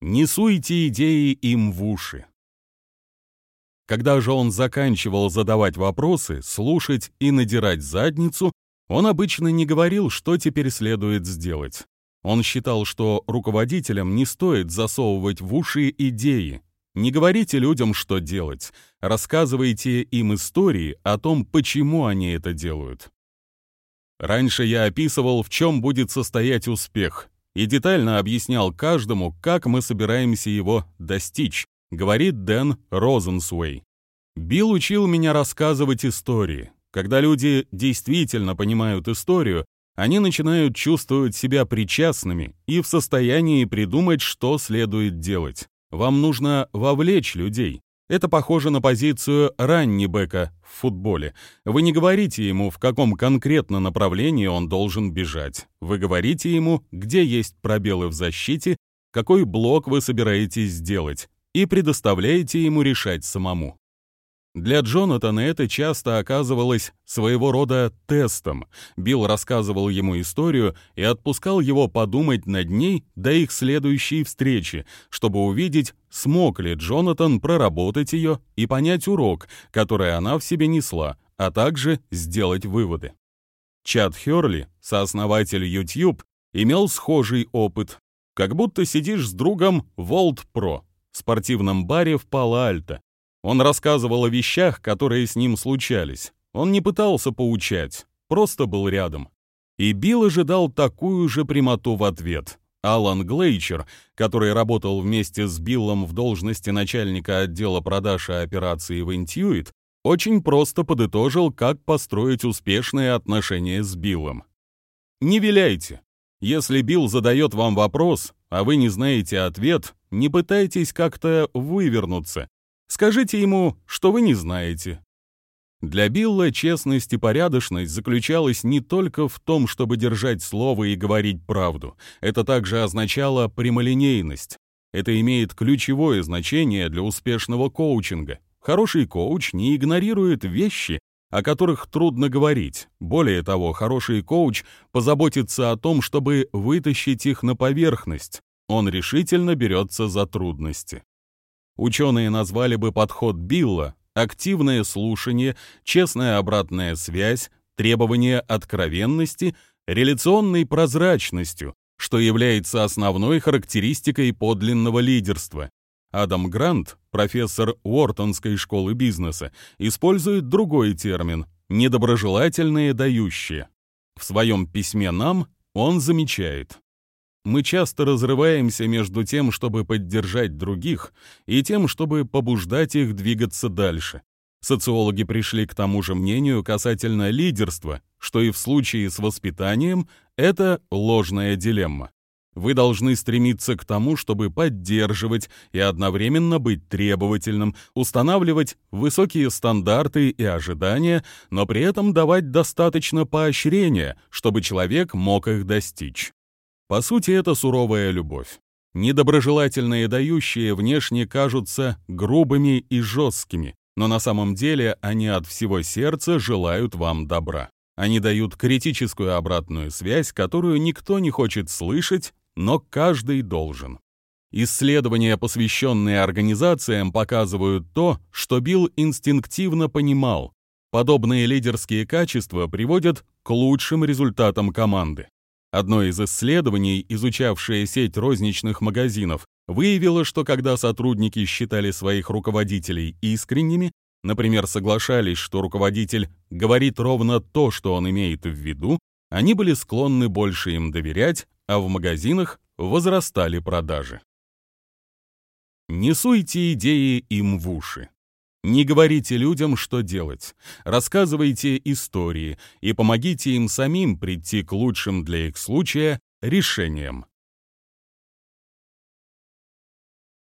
Не суйте идеи им в уши. Когда же он заканчивал задавать вопросы, слушать и надирать задницу, он обычно не говорил, что теперь следует сделать. Он считал, что руководителям не стоит засовывать в уши идеи. Не говорите людям, что делать, рассказывайте им истории о том, почему они это делают. Раньше я описывал, в чем будет состоять успех, и детально объяснял каждому, как мы собираемся его достичь, говорит Дэн Розенсуэй. Билл учил меня рассказывать истории. Когда люди действительно понимают историю, они начинают чувствовать себя причастными и в состоянии придумать, что следует делать. Вам нужно вовлечь людей. Это похоже на позицию раннибека в футболе. Вы не говорите ему, в каком конкретно направлении он должен бежать. Вы говорите ему, где есть пробелы в защите, какой блок вы собираетесь сделать, и предоставляете ему решать самому. Для Джонатана это часто оказывалось своего рода тестом. Билл рассказывал ему историю и отпускал его подумать над ней до их следующей встречи, чтобы увидеть, смог ли Джонатан проработать ее и понять урок, который она в себе несла, а также сделать выводы. Чад Хёрли, сооснователь YouTube, имел схожий опыт. Как будто сидишь с другом в Old Pro, спортивном баре в Пало-Альто, он рассказывал о вещах, которые с ним случались. Он не пытался поучать, просто был рядом. И Билл ожидал такую же прямоту в ответ. Алан Глейчер, который работал вместе с Биллом в должности начальника отдела продаж и операций в Intuit, очень просто подытожил, как построить успешные отношения с Биллом. Не виляйте. Если Билл задает вам вопрос, а вы не знаете ответ, не пытайтесь как-то вывернуться. Скажите ему, что вы не знаете. Для Билла честность и порядочность заключалась не только в том, чтобы держать слово и говорить правду. Это также означало прямолинейность. Это имеет ключевое значение для успешного коучинга. Хороший коуч не игнорирует вещи, о которых трудно говорить. Более того, хороший коуч позаботится о том, чтобы вытащить их на поверхность. Он решительно берется за трудности. Ученые назвали бы подход Билла активное слушание, честная обратная связь, требование откровенности, реляционной прозрачностью, что является основной характеристикой подлинного лидерства. Адам Грант, профессор Уортонской школы бизнеса, использует другой термин – недоброжелательные дающие. В своем письме нам он замечает. Мы часто разрываемся между тем, чтобы поддержать других, и тем, чтобы побуждать их двигаться дальше. Социологи пришли к тому же мнению касательно лидерства, что и в случае с воспитанием это ложная дилемма. Вы должны стремиться к тому, чтобы поддерживать и одновременно быть требовательным, устанавливать высокие стандарты и ожидания, но при этом давать достаточно поощрения, чтобы человек мог их достичь. По сути, это суровая любовь. Недоброжелательные дающие внешне кажутся грубыми и жесткими, но на самом деле они от всего сердца желают вам добра. Они дают критическую обратную связь, которую никто не хочет слышать, но каждый должен. Исследования, посвященные организациям, показывают то, что Билл инстинктивно понимал. Подобные лидерские качества приводят к лучшим результатам команды. Одно из исследований, изучавшее сеть розничных магазинов, выявило, что когда сотрудники считали своих руководителей искренними, например, соглашались, что руководитель говорит ровно то, что он имеет в виду, они были склонны больше им доверять, а в магазинах возрастали продажи. Не суйте идеи им в уши. Не говорите людям, что делать. Рассказывайте истории и помогите им самим прийти к лучшим для их случая решениям.